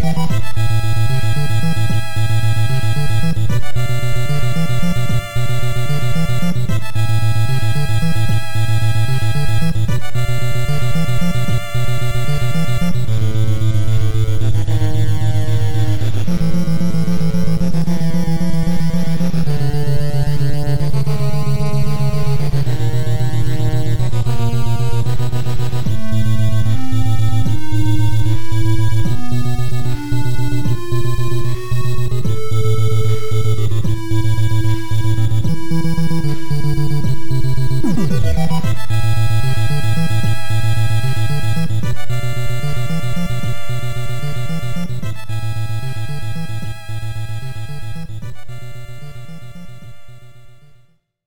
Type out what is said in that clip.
Música